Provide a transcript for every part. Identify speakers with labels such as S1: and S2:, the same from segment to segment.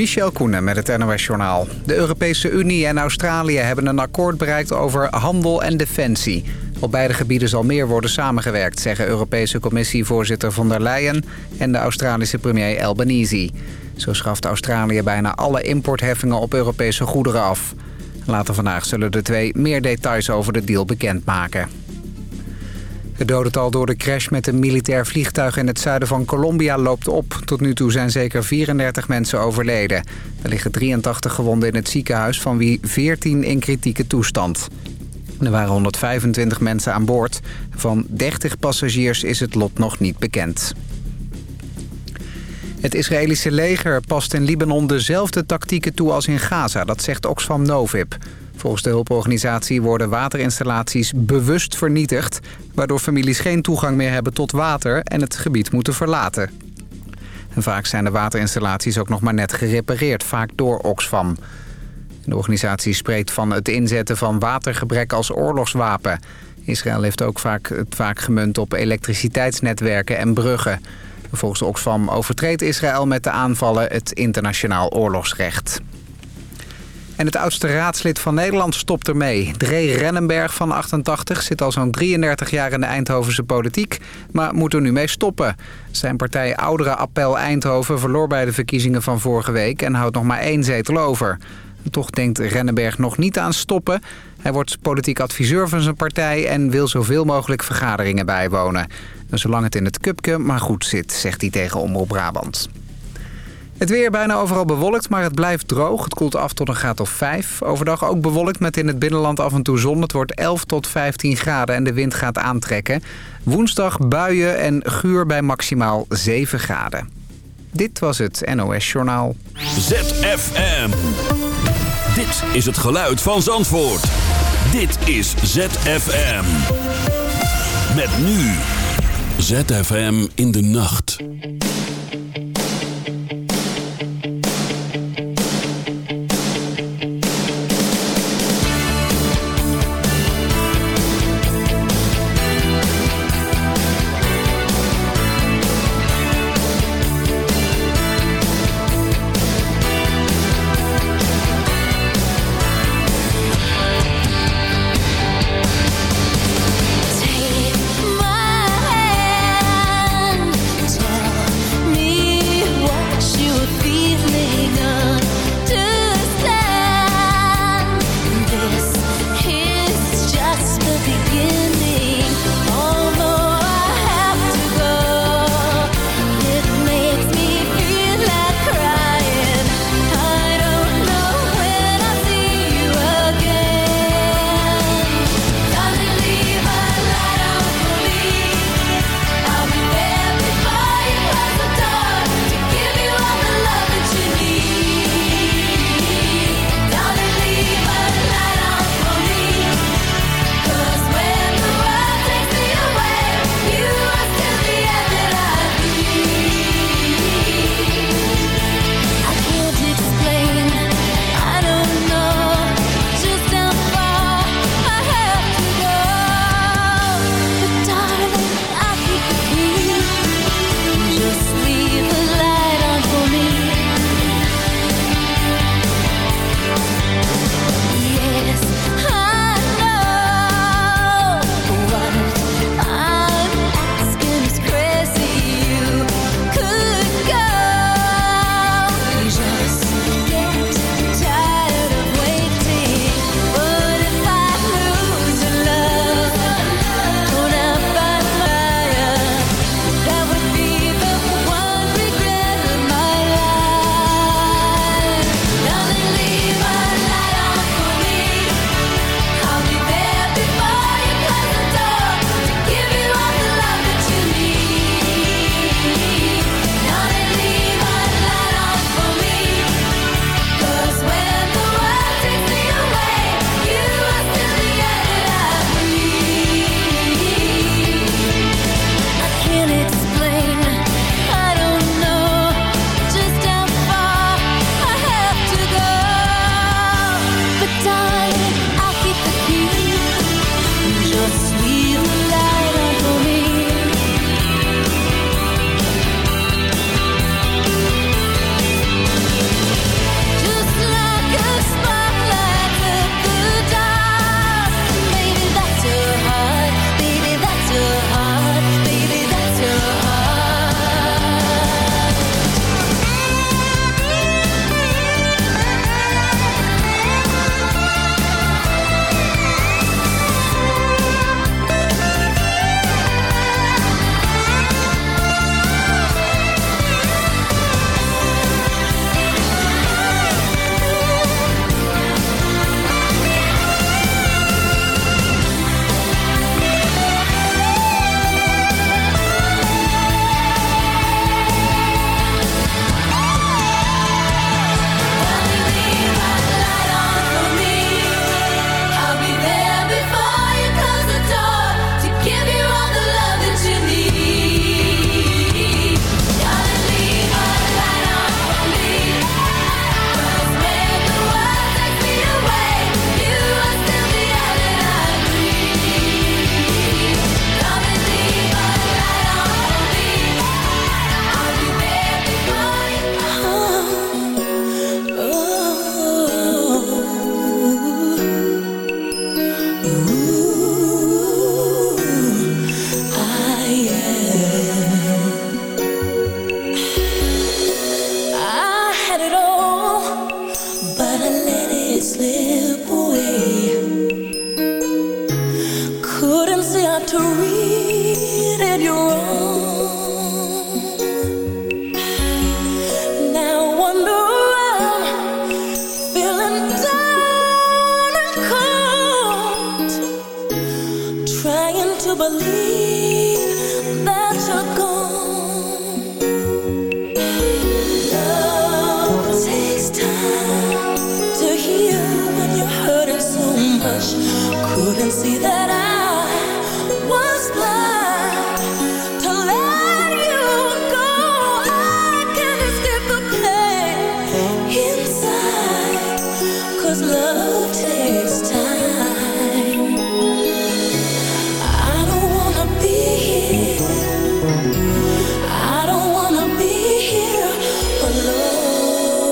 S1: Michel Koenen met het NOS-journaal. De Europese Unie en Australië hebben een akkoord bereikt over handel en defensie. Op beide gebieden zal meer worden samengewerkt... zeggen Europese Commissievoorzitter von der Leyen en de Australische premier Albanese. Zo schaft Australië bijna alle importheffingen op Europese goederen af. Later vandaag zullen de twee meer details over de deal bekendmaken. Het dodental door de crash met een militair vliegtuig in het zuiden van Colombia loopt op. Tot nu toe zijn zeker 34 mensen overleden. Er liggen 83 gewonden in het ziekenhuis, van wie 14 in kritieke toestand. Er waren 125 mensen aan boord. Van 30 passagiers is het lot nog niet bekend. Het Israëlische leger past in Libanon dezelfde tactieken toe als in Gaza. Dat zegt Oxfam Novib. Volgens de hulporganisatie worden waterinstallaties bewust vernietigd... waardoor families geen toegang meer hebben tot water en het gebied moeten verlaten. En vaak zijn de waterinstallaties ook nog maar net gerepareerd, vaak door Oxfam. De organisatie spreekt van het inzetten van watergebrek als oorlogswapen. Israël heeft ook vaak, het vaak gemunt op elektriciteitsnetwerken en bruggen. Volgens Oxfam overtreedt Israël met de aanvallen het internationaal oorlogsrecht. En het oudste raadslid van Nederland stopt ermee. Dree Rennenberg van 88 zit al zo'n 33 jaar in de Eindhovense politiek... maar moet er nu mee stoppen. Zijn partij Oudere Appel Eindhoven verloor bij de verkiezingen van vorige week... en houdt nog maar één zetel over. Toch denkt Rennenberg nog niet aan stoppen. Hij wordt politiek adviseur van zijn partij... en wil zoveel mogelijk vergaderingen bijwonen. Zolang het in het cupke maar goed zit, zegt hij tegen Omroep Brabant. Het weer bijna overal bewolkt, maar het blijft droog. Het koelt af tot een graad of 5. Overdag ook bewolkt met in het binnenland af en toe zon. Het wordt 11 tot 15 graden en de wind gaat aantrekken. Woensdag buien en guur bij maximaal 7 graden. Dit was het NOS Journaal.
S2: ZFM. Dit is het geluid van Zandvoort. Dit is ZFM. Met nu. ZFM in de nacht.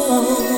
S3: Around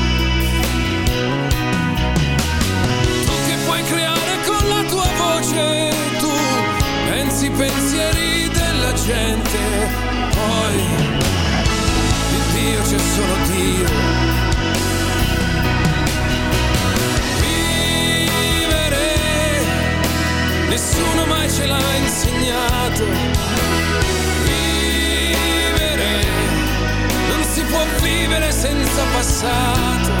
S4: Creare con la tua voce, tu pensi i pensieri della gente, poi di Dio c'è solo Dio. Vivere, nessuno mai ce l'ha insegnato può vivere senza passato.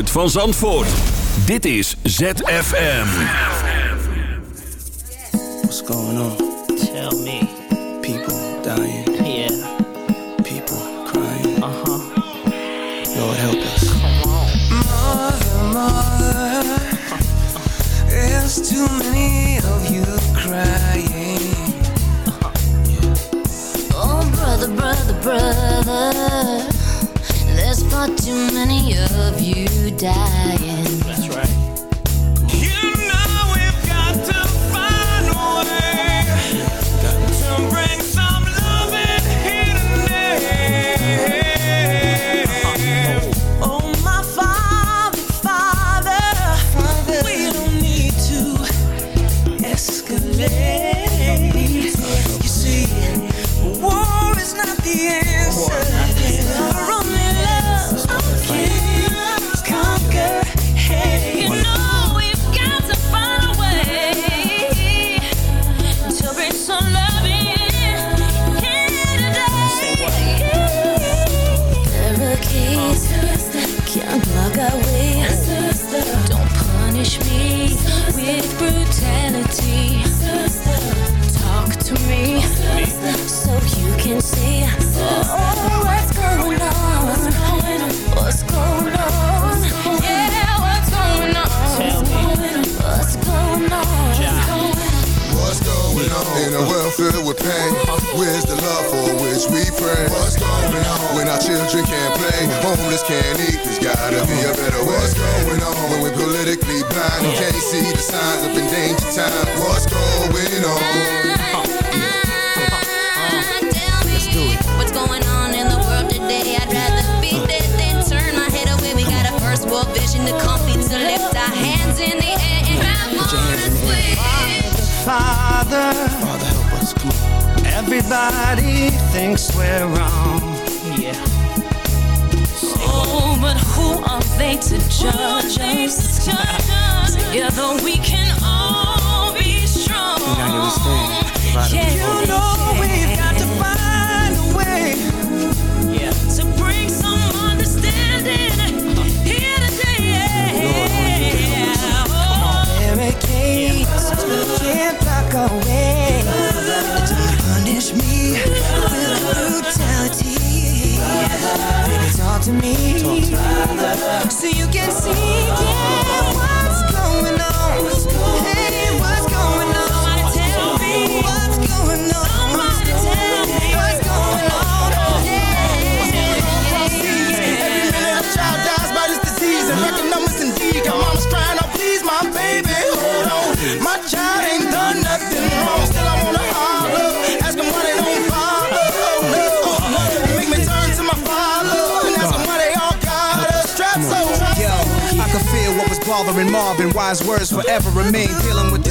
S2: geluid van Zandvoort. Dit is ZFM.
S5: What's going on?
S6: Bothering Marvin. Wise words forever remain.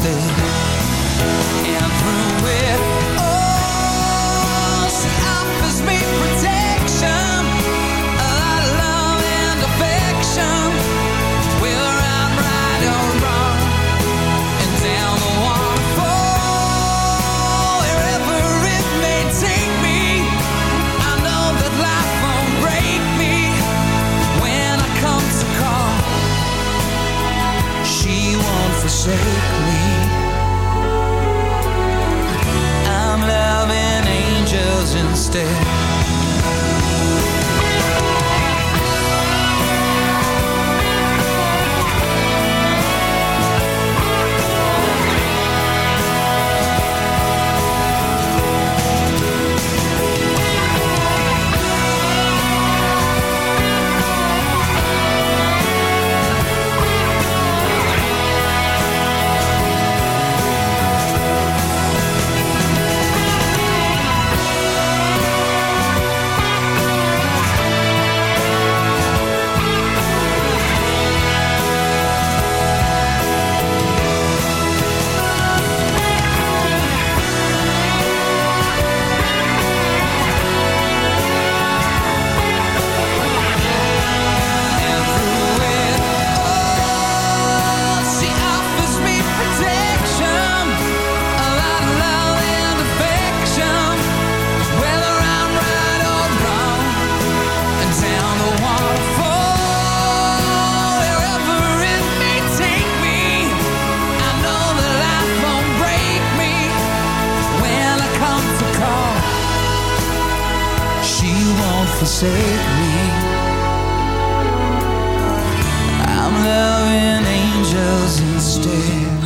S7: stay She won't forsake me. I'm loving angels instead.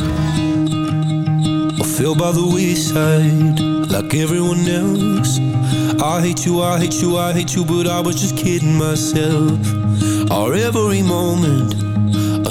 S7: I
S8: fell by the wayside like everyone else. I hate you, I hate you, I hate you, but I was just kidding myself. Our every moment,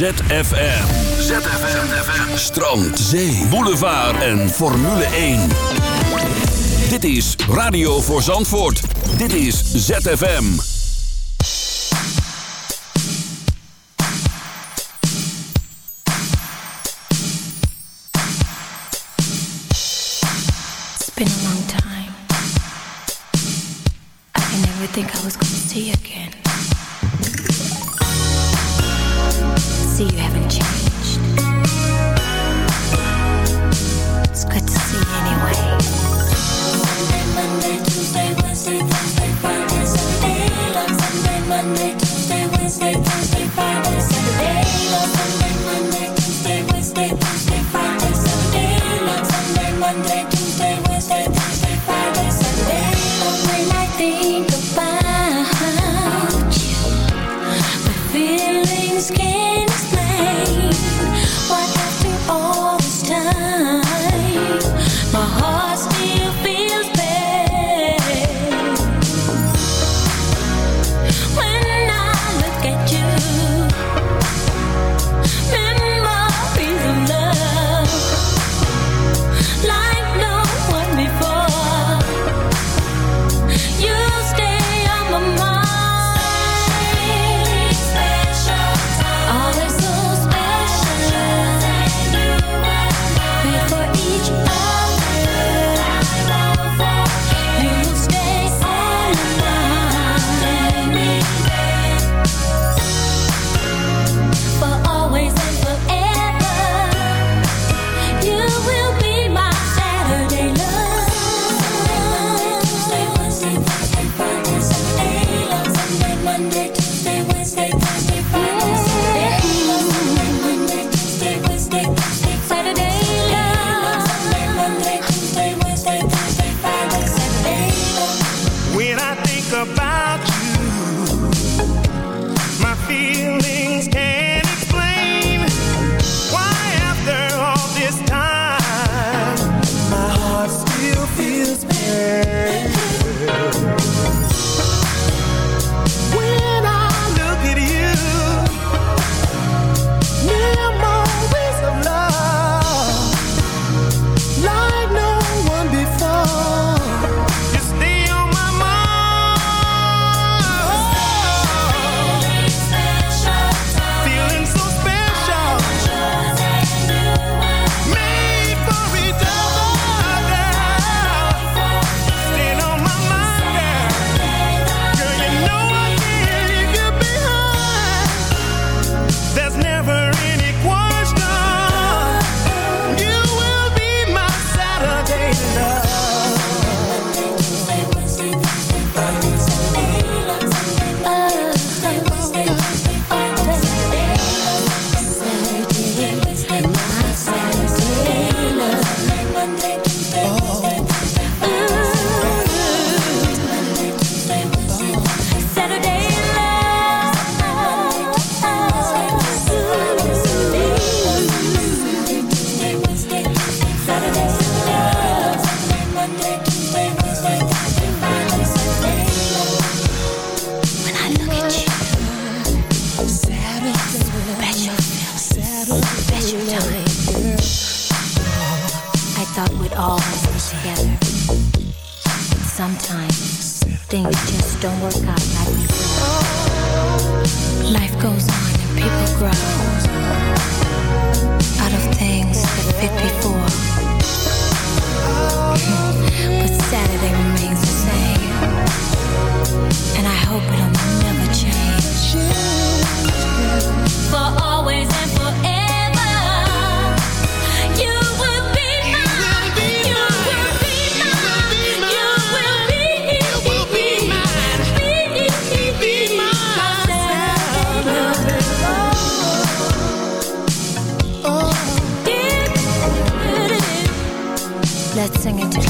S2: ZFM. ZFM. Strand, zee, boulevard en Formule 1. Dit is Radio voor Zandvoort. Dit is ZFM.
S3: It's been a long time. I never think I was going to see you again. Things just don't work out like we. Life goes on and people grow out of things that fit before. Hmm. but Saturday remains the same, and I hope it'll never change. For always sing it.
S9: Never